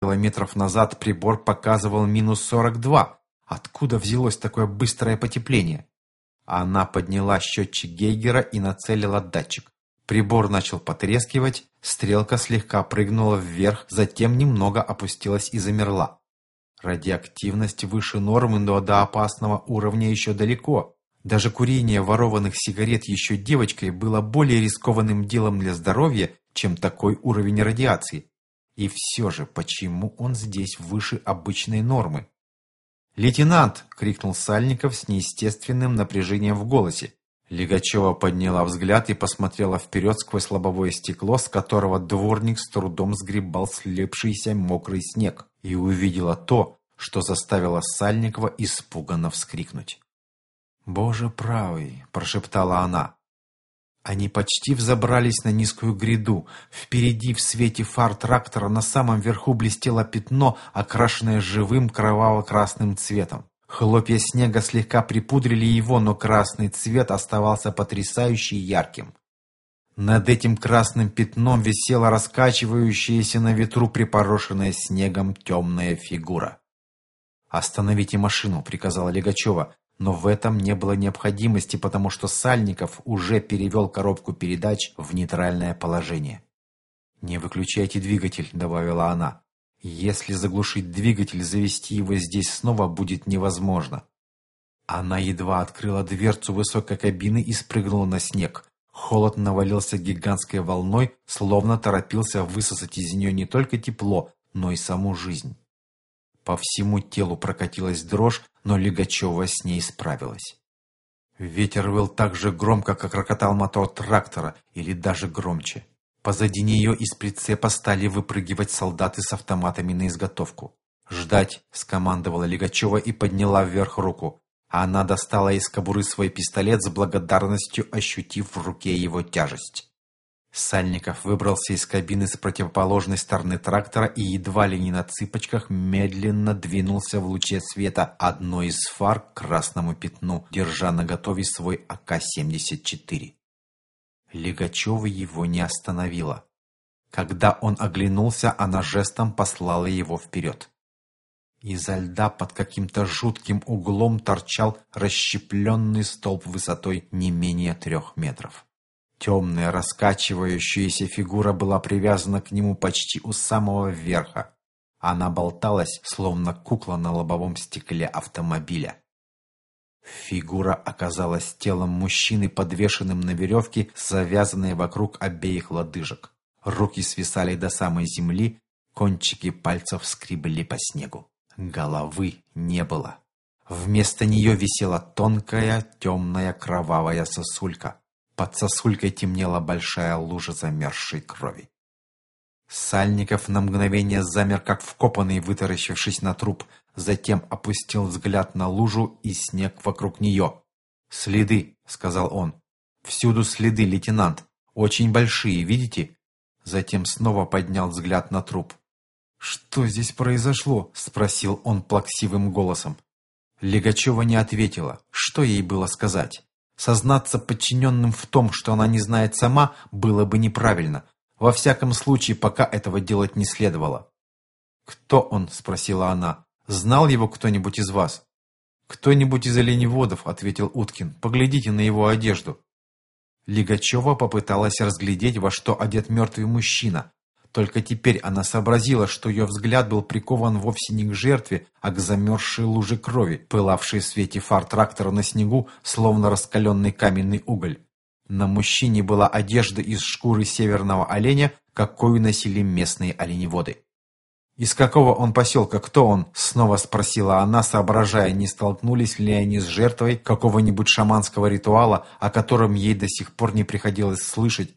километров назад прибор показывал минус 42. Откуда взялось такое быстрое потепление? Она подняла счетчик Гейгера и нацелила датчик. Прибор начал потрескивать, стрелка слегка прыгнула вверх, затем немного опустилась и замерла. Радиоактивность выше нормы, но до опасного уровня еще далеко. Даже курение ворованных сигарет еще девочкой было более рискованным делом для здоровья, чем такой уровень радиации. И все же, почему он здесь выше обычной нормы? «Лейтенант!» — крикнул Сальников с неестественным напряжением в голосе. Лигачева подняла взгляд и посмотрела вперед сквозь лобовое стекло, с которого дворник с трудом сгребал слепшийся мокрый снег, и увидела то, что заставило Сальникова испуганно вскрикнуть. «Боже правый!» – прошептала она. Они почти взобрались на низкую гряду. Впереди в свете фар трактора на самом верху блестело пятно, окрашенное живым кроваво-красным цветом. Хлопья снега слегка припудрили его, но красный цвет оставался потрясающе ярким. Над этим красным пятном висела раскачивающаяся на ветру припорошенная снегом темная фигура. «Остановите машину», — приказала Легачева. Но в этом не было необходимости, потому что Сальников уже перевел коробку передач в нейтральное положение. «Не выключайте двигатель», — добавила она. «Если заглушить двигатель, завести его здесь снова будет невозможно». Она едва открыла дверцу высокой кабины и спрыгнула на снег. Холод навалился гигантской волной, словно торопился высосать из нее не только тепло, но и саму жизнь. По всему телу прокатилась дрожь, но Лигачева с ней справилась. Ветер выл так же громко, как рокотал мотор трактора, или даже громче. Позади нее из прицепа стали выпрыгивать солдаты с автоматами на изготовку. «Ждать!» – скомандовала Лигачева и подняла вверх руку. Она достала из кобуры свой пистолет с благодарностью, ощутив в руке его тяжесть. Сальников выбрался из кабины с противоположной стороны трактора и едва ли не на цыпочках медленно двинулся в луче света одной из фар к красному пятну, держа наготове свой АК-74. Легачева его не остановила. Когда он оглянулся, она жестом послала его вперед. Изо льда под каким-то жутким углом торчал расщепленный столб высотой не менее трех метров. Темная раскачивающаяся фигура была привязана к нему почти у самого верха. Она болталась, словно кукла на лобовом стекле автомобиля. Фигура оказалась телом мужчины, подвешенным на веревке, завязанной вокруг обеих лодыжек. Руки свисали до самой земли, кончики пальцев скребли по снегу. Головы не было. Вместо нее висела тонкая, темная, кровавая сосулька. Под сосулькой темнела большая лужа замерзшей крови. Сальников на мгновение замер, как вкопанный, вытаращившись на труп, затем опустил взгляд на лужу и снег вокруг нее. «Следы», — сказал он. «Всюду следы, лейтенант. Очень большие, видите?» Затем снова поднял взгляд на труп. «Что здесь произошло?» — спросил он плаксивым голосом. Легачева не ответила. Что ей было сказать? Сознаться подчиненным в том, что она не знает сама, было бы неправильно. Во всяком случае, пока этого делать не следовало. «Кто он?» – спросила она. «Знал его кто-нибудь из вас?» «Кто-нибудь из оленеводов», – ответил Уткин. «Поглядите на его одежду». Лигачева попыталась разглядеть, во что одет мертвый мужчина. Только теперь она сообразила, что ее взгляд был прикован вовсе не к жертве, а к замерзшей луже крови, пылавшей в свете фар трактора на снегу, словно раскаленный каменный уголь. На мужчине была одежда из шкуры северного оленя, какую носили местные оленеводы. «Из какого он поселка? Кто он?» – снова спросила она, соображая, не столкнулись ли они с жертвой какого-нибудь шаманского ритуала, о котором ей до сих пор не приходилось слышать,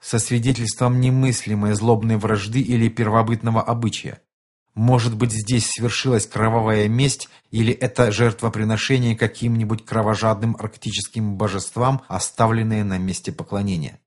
со свидетельством немыслимой злобной вражды или первобытного обычая. Может быть, здесь свершилась кровавая месть, или это жертвоприношение каким-нибудь кровожадным арктическим божествам, оставленное на месте поклонения.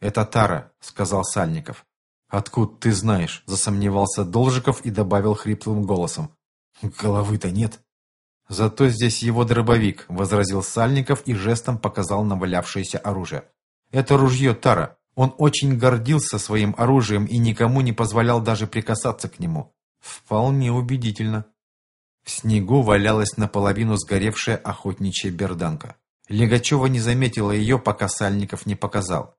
«Это Тара», — сказал Сальников. «Откуда ты знаешь?» — засомневался Должиков и добавил хриплым голосом. «Головы-то нет». «Зато здесь его дробовик», — возразил Сальников и жестом показал навалявшееся оружие. Это ружье Тара. Он очень гордился своим оружием и никому не позволял даже прикасаться к нему. Вполне убедительно. В снегу валялась наполовину сгоревшая охотничья берданка. Легачева не заметила ее, пока Сальников не показал.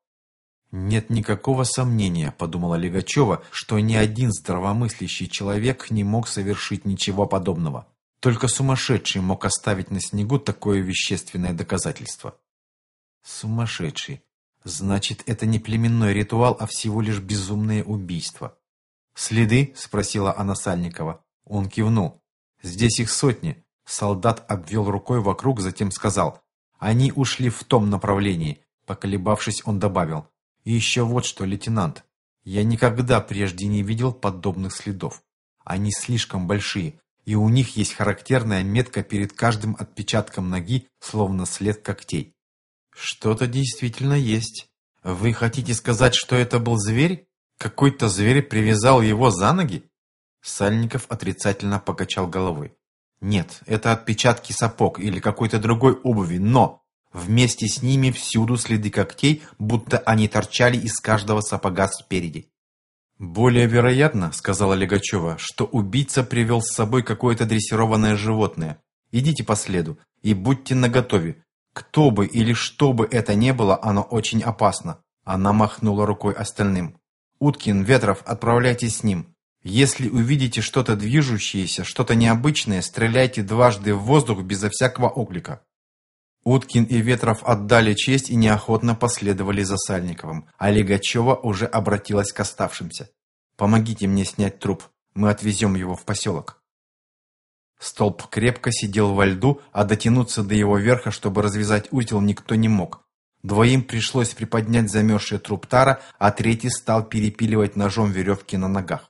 «Нет никакого сомнения», — подумала Легачева, что ни один здравомыслящий человек не мог совершить ничего подобного. Только сумасшедший мог оставить на снегу такое вещественное доказательство. Сумасшедший. Значит, это не племенной ритуал, а всего лишь безумное убийство. «Следы?» — спросила она Сальникова. Он кивнул. «Здесь их сотни». Солдат обвел рукой вокруг, затем сказал. «Они ушли в том направлении». Поколебавшись, он добавил. «И еще вот что, лейтенант. Я никогда прежде не видел подобных следов. Они слишком большие, и у них есть характерная метка перед каждым отпечатком ноги, словно след когтей. Что-то действительно есть. Вы хотите сказать, что это был зверь? Какой-то зверь привязал его за ноги? Сальников отрицательно покачал головой. Нет, это отпечатки сапог или какой-то другой обуви, но вместе с ними всюду следы когтей, будто они торчали из каждого сапога спереди. «Более вероятно, — сказала Легачева, — что убийца привел с собой какое-то дрессированное животное. Идите по следу и будьте наготове. Кто бы или что бы это ни было, оно очень опасно». Она махнула рукой остальным. «Уткин, Ветров, отправляйтесь с ним. Если увидите что-то движущееся, что-то необычное, стреляйте дважды в воздух безо всякого оклика. Уткин и Ветров отдали честь и неохотно последовали за Сальниковым, а Легачева уже обратилась к оставшимся. «Помогите мне снять труп, мы отвезем его в поселок». Столб крепко сидел во льду, а дотянуться до его верха, чтобы развязать узел, никто не мог. Двоим пришлось приподнять замерзший труп Тара, а третий стал перепиливать ножом веревки на ногах.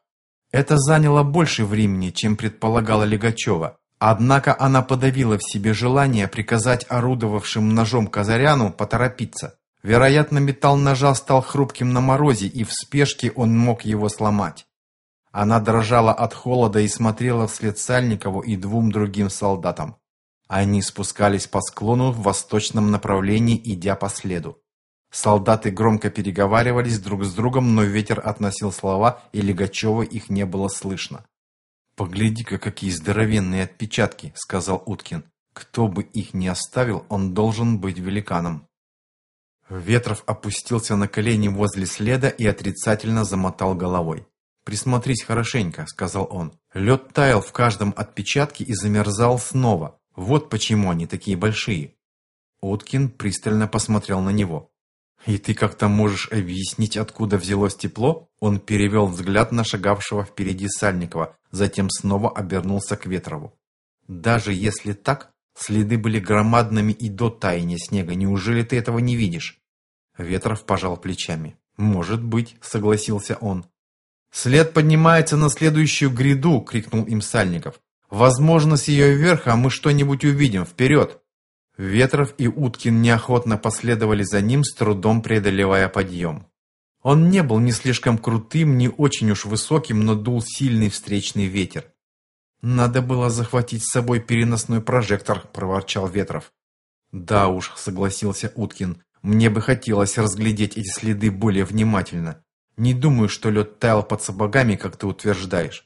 Это заняло больше времени, чем предполагала Легачева. Однако она подавила в себе желание приказать орудовавшим ножом Казаряну поторопиться. Вероятно, металл ножа стал хрупким на морозе, и в спешке он мог его сломать. Она дрожала от холода и смотрела вслед Сальникову и двум другим солдатам. Они спускались по склону в восточном направлении, идя по следу. Солдаты громко переговаривались друг с другом, но ветер относил слова, и Легачева их не было слышно. «Погляди-ка, какие здоровенные отпечатки!» — сказал Уткин. «Кто бы их ни оставил, он должен быть великаном». Ветров опустился на колени возле следа и отрицательно замотал головой. «Присмотрись хорошенько», — сказал он. «Лед таял в каждом отпечатке и замерзал снова. Вот почему они такие большие». Уткин пристально посмотрел на него. «И ты как-то можешь объяснить, откуда взялось тепло?» Он перевел взгляд на шагавшего впереди Сальникова, затем снова обернулся к Ветрову. «Даже если так, следы были громадными и до таяния снега. Неужели ты этого не видишь?» Ветров пожал плечами. «Может быть», — согласился он. «След поднимается на следующую гряду!» — крикнул им Сальников. «Возможно, с ее верха мы что-нибудь увидим. Вперед!» Ветров и Уткин неохотно последовали за ним, с трудом преодолевая подъем. Он не был ни слишком крутым, ни очень уж высоким, но дул сильный встречный ветер. «Надо было захватить с собой переносной прожектор», – проворчал Ветров. «Да уж», – согласился Уткин, – «мне бы хотелось разглядеть эти следы более внимательно. Не думаю, что лед таял под сапогами, как ты утверждаешь».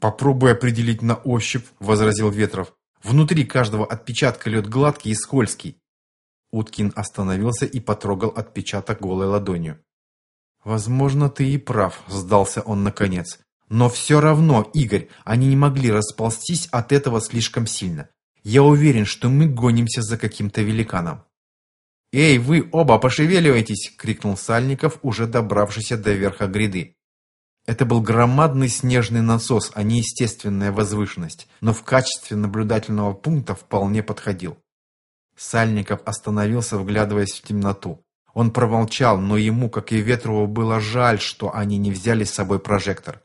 «Попробуй определить на ощупь», – возразил Ветров. «Внутри каждого отпечатка лед гладкий и скользкий». Уткин остановился и потрогал отпечаток голой ладонью. «Возможно, ты и прав», – сдался он наконец. «Но все равно, Игорь, они не могли расползтись от этого слишком сильно. Я уверен, что мы гонимся за каким-то великаном». «Эй, вы оба пошевеливайтесь!» – крикнул Сальников, уже добравшийся до верха гряды. Это был громадный снежный насос, а не естественная возвышенность, но в качестве наблюдательного пункта вполне подходил. Сальников остановился, вглядываясь в темноту. Он промолчал, но ему, как и Ветрову, было жаль, что они не взяли с собой прожектор.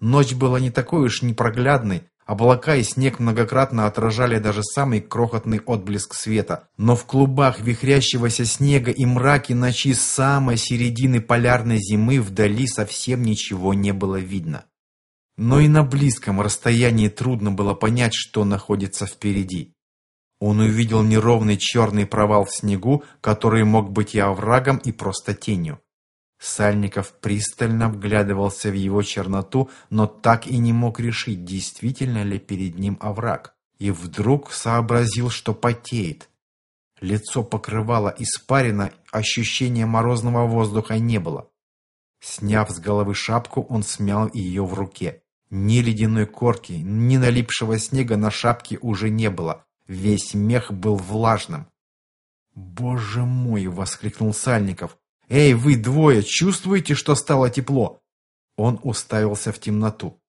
Ночь была не такой уж непроглядной, облака и снег многократно отражали даже самый крохотный отблеск света, но в клубах вихрящегося снега и мраке ночи самой середины полярной зимы вдали совсем ничего не было видно. Но и на близком расстоянии трудно было понять, что находится впереди. Он увидел неровный черный провал в снегу, который мог быть и оврагом, и просто тенью. Сальников пристально вглядывался в его черноту, но так и не мог решить, действительно ли перед ним овраг. И вдруг сообразил, что потеет. Лицо покрывало испарина, ощущения морозного воздуха не было. Сняв с головы шапку, он смял ее в руке. Ни ледяной корки, ни налипшего снега на шапке уже не было. Весь мех был влажным. «Боже мой!» — воскликнул Сальников. «Эй, вы двое, чувствуете, что стало тепло?» Он уставился в темноту.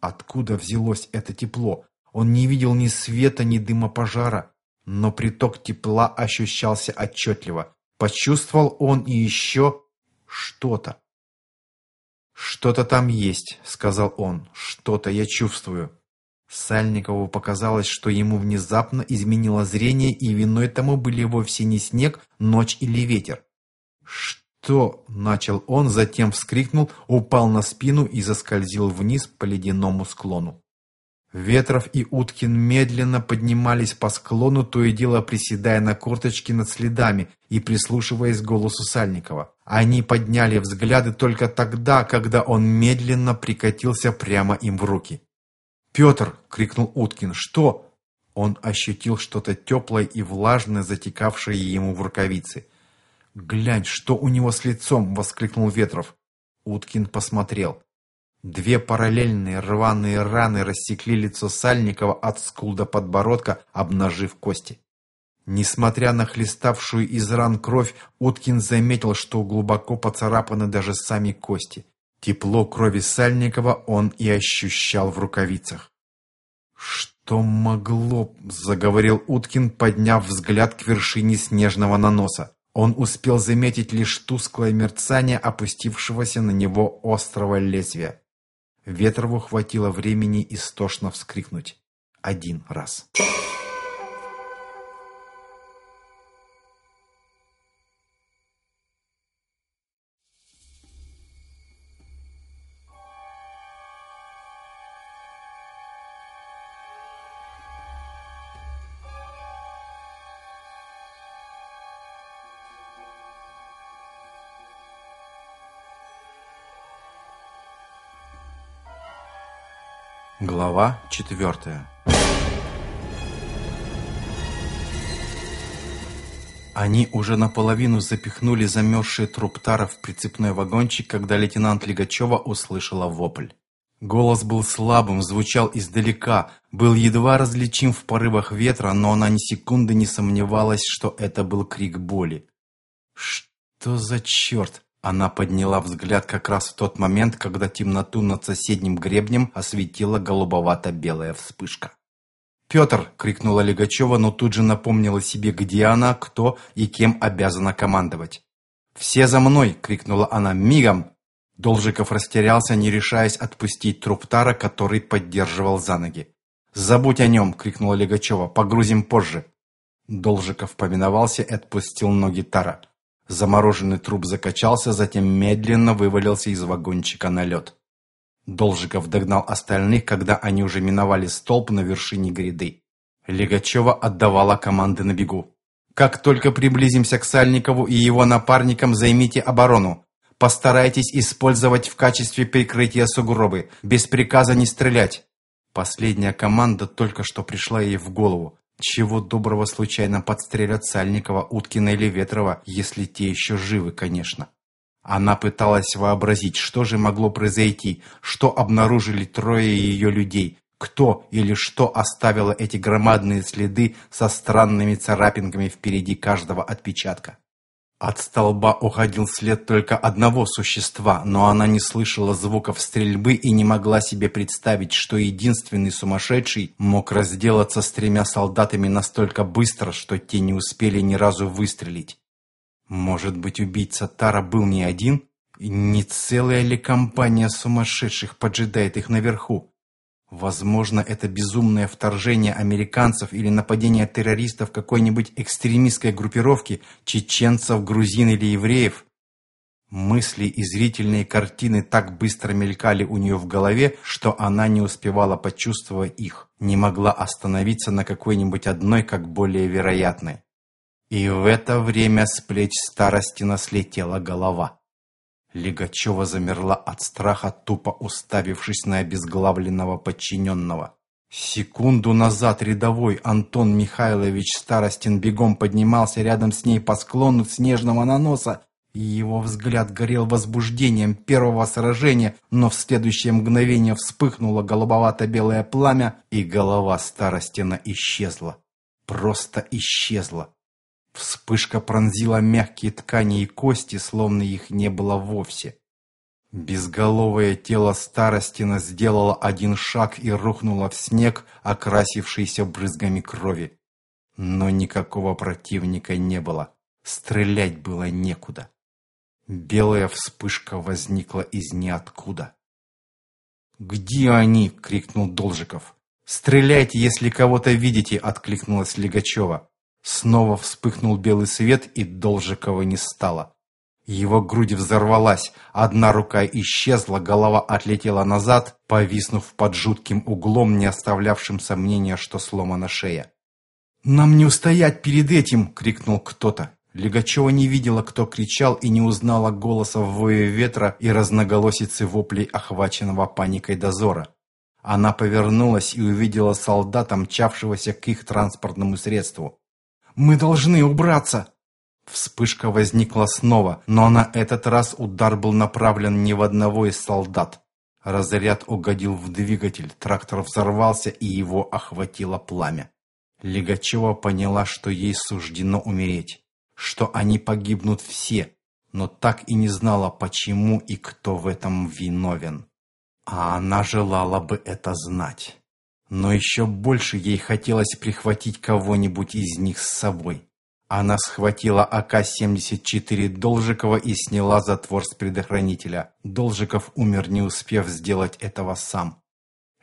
Откуда взялось это тепло? Он не видел ни света, ни дыма пожара, но приток тепла ощущался отчетливо. Почувствовал он и еще что-то. «Что-то там есть», — сказал он. «Что-то я чувствую». Сальникову показалось, что ему внезапно изменило зрение, и виной тому были вовсе не снег, ночь или ветер. «Что?» Начал он, затем вскрикнул, упал на спину и заскользил вниз по ледяному склону. Ветров и Уткин медленно поднимались по склону, то и дело приседая на корточки над следами и прислушиваясь к голосу Сальникова. Они подняли взгляды только тогда, когда он медленно прикатился прямо им в руки. «Петр!» — крикнул Уткин. «Что?» Он ощутил что-то теплое и влажное, затекавшее ему в рукавицы. «Глянь, что у него с лицом!» — воскликнул Ветров. Уткин посмотрел. Две параллельные рваные раны рассекли лицо Сальникова от скул до подбородка, обнажив кости. Несмотря на хлеставшую из ран кровь, Уткин заметил, что глубоко поцарапаны даже сами кости. Тепло крови Сальникова он и ощущал в рукавицах. «Что могло?» — заговорил Уткин, подняв взгляд к вершине снежного наноса. Он успел заметить лишь тусклое мерцание опустившегося на него острого лезвия. Ветрову хватило времени истошно вскрикнуть. Один раз. Глава четвертая Они уже наполовину запихнули замерзший труп Тара в прицепной вагончик, когда лейтенант Лигачева услышала вопль. Голос был слабым, звучал издалека, был едва различим в порывах ветра, но она ни секунды не сомневалась, что это был крик боли. «Что за черт?» Она подняла взгляд как раз в тот момент, когда темноту над соседним гребнем осветила голубовато-белая вспышка. «Петр!» — крикнула Легачева, но тут же напомнила себе, где она, кто и кем обязана командовать. «Все за мной!» — крикнула она. «Мигом!» Должиков растерялся, не решаясь отпустить труп Тара, который поддерживал за ноги. «Забудь о нем!» — крикнула Легачева. «Погрузим позже!» Должиков поминовался и отпустил ноги Тара. Замороженный труп закачался, затем медленно вывалился из вагончика на лед. Должиков догнал остальных, когда они уже миновали столб на вершине гряды. Легачева отдавала команды на бегу. «Как только приблизимся к Сальникову и его напарникам, займите оборону. Постарайтесь использовать в качестве прикрытия сугробы. Без приказа не стрелять». Последняя команда только что пришла ей в голову. Чего доброго случайно подстрелят Сальникова, Уткина или Ветрова, если те еще живы, конечно. Она пыталась вообразить, что же могло произойти, что обнаружили трое ее людей, кто или что оставило эти громадные следы со странными царапинками впереди каждого отпечатка. От столба уходил след только одного существа, но она не слышала звуков стрельбы и не могла себе представить, что единственный сумасшедший мог разделаться с тремя солдатами настолько быстро, что те не успели ни разу выстрелить. Может быть, убийца Тара был не один? И не целая ли компания сумасшедших поджидает их наверху? Возможно, это безумное вторжение американцев или нападение террористов какой-нибудь экстремистской группировки, чеченцев, грузин или евреев. Мысли и зрительные картины так быстро мелькали у нее в голове, что она не успевала почувствовать их, не могла остановиться на какой-нибудь одной, как более вероятной. И в это время с плеч старости наслетела голова. Лигачева замерла от страха, тупо уставившись на обезглавленного подчиненного. Секунду назад рядовой Антон Михайлович Старостин бегом поднимался рядом с ней по склону снежного наноса, и его взгляд горел возбуждением первого сражения, но в следующее мгновение вспыхнуло голубовато-белое пламя, и голова Старостина исчезла. Просто исчезла. Вспышка пронзила мягкие ткани и кости, словно их не было вовсе. Безголовое тело Старостина сделало один шаг и рухнуло в снег, окрасившийся брызгами крови. Но никакого противника не было. Стрелять было некуда. Белая вспышка возникла из ниоткуда. «Где они?» — крикнул Должиков. «Стреляйте, если кого-то видите!» — откликнулась Легачева. Снова вспыхнул белый свет, и Должикова не стало. Его грудь взорвалась, одна рука исчезла, голова отлетела назад, повиснув под жутким углом, не оставлявшим сомнения, что сломана шея. «Нам не устоять перед этим!» — крикнул кто-то. Легачева не видела, кто кричал, и не узнала голоса в вое ветра и разноголосицы воплей охваченного паникой дозора. Она повернулась и увидела солдата, мчавшегося к их транспортному средству. «Мы должны убраться!» Вспышка возникла снова, но на этот раз удар был направлен не в одного из солдат. Разряд угодил в двигатель, трактор взорвался и его охватило пламя. Легачева поняла, что ей суждено умереть, что они погибнут все, но так и не знала, почему и кто в этом виновен. А она желала бы это знать. Но еще больше ей хотелось прихватить кого-нибудь из них с собой. Она схватила АК-74 Должикова и сняла затвор с предохранителя. Должиков умер, не успев сделать этого сам.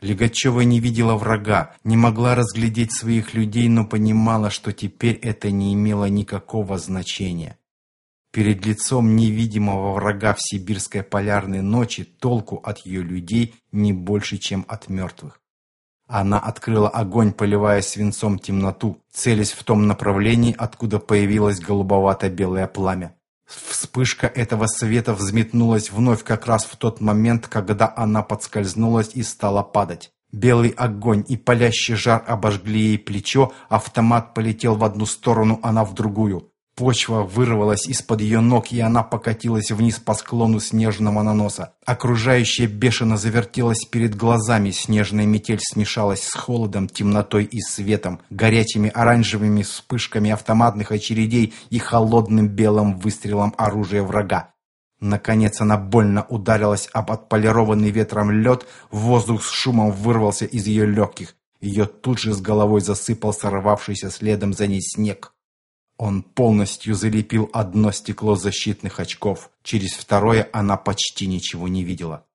Легачева не видела врага, не могла разглядеть своих людей, но понимала, что теперь это не имело никакого значения. Перед лицом невидимого врага в сибирской полярной ночи толку от ее людей не больше, чем от мертвых. Она открыла огонь, поливая свинцом темноту, целясь в том направлении, откуда появилось голубовато-белое пламя. Вспышка этого света взметнулась вновь как раз в тот момент, когда она подскользнулась и стала падать. Белый огонь и палящий жар обожгли ей плечо, автомат полетел в одну сторону, она в другую. Почва вырвалась из-под ее ног, и она покатилась вниз по склону снежного наноса. Окружающее бешено завертелось перед глазами, снежная метель смешалась с холодом, темнотой и светом, горячими оранжевыми вспышками автоматных очередей и холодным белым выстрелом оружия врага. Наконец она больно ударилась об отполированный ветром лед, воздух с шумом вырвался из ее легких. Ее тут же с головой засыпал сорвавшийся следом за ней снег. Он полностью залепил одно стекло защитных очков. Через второе она почти ничего не видела.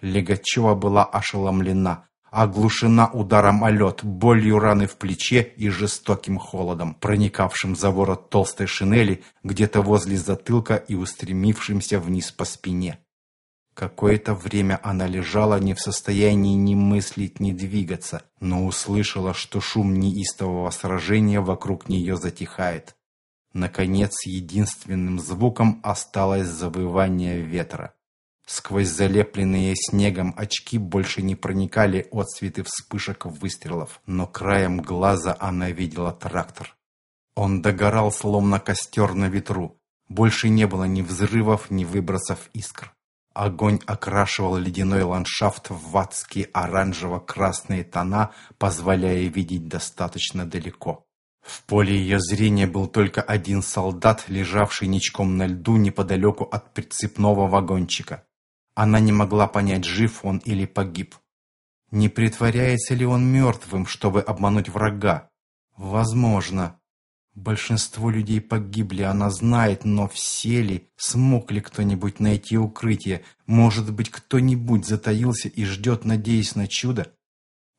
Легачева была ошеломлена, оглушена ударом о лед, болью раны в плече и жестоким холодом, проникавшим за ворот толстой шинели где-то возле затылка и устремившимся вниз по спине. Какое-то время она лежала не в состоянии ни мыслить, ни двигаться, но услышала, что шум неистового сражения вокруг нее затихает. Наконец, единственным звуком осталось завывание ветра. Сквозь залепленные снегом очки больше не проникали отсветы вспышек выстрелов, но краем глаза она видела трактор. Он догорал, словно костер на ветру. Больше не было ни взрывов, ни выбросов искр. Огонь окрашивал ледяной ландшафт в адские оранжево-красные тона, позволяя видеть достаточно далеко. В поле ее зрения был только один солдат, лежавший ничком на льду неподалеку от прицепного вагончика. Она не могла понять, жив он или погиб. Не притворяется ли он мертвым, чтобы обмануть врага? Возможно. Большинство людей погибли, она знает, но все ли, смог ли кто-нибудь найти укрытие? Может быть, кто-нибудь затаился и ждет, надеясь на чудо?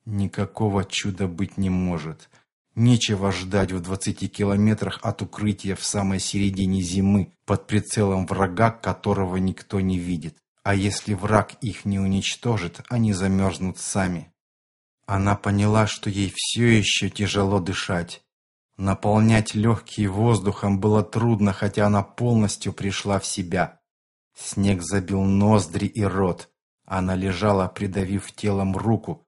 Никакого чуда быть не может. Нечего ждать в двадцати километрах от укрытия в самой середине зимы, под прицелом врага, которого никто не видит. А если враг их не уничтожит, они замерзнут сами. Она поняла, что ей все еще тяжело дышать. Наполнять легкие воздухом было трудно, хотя она полностью пришла в себя. Снег забил ноздри и рот. Она лежала, придавив телом руку,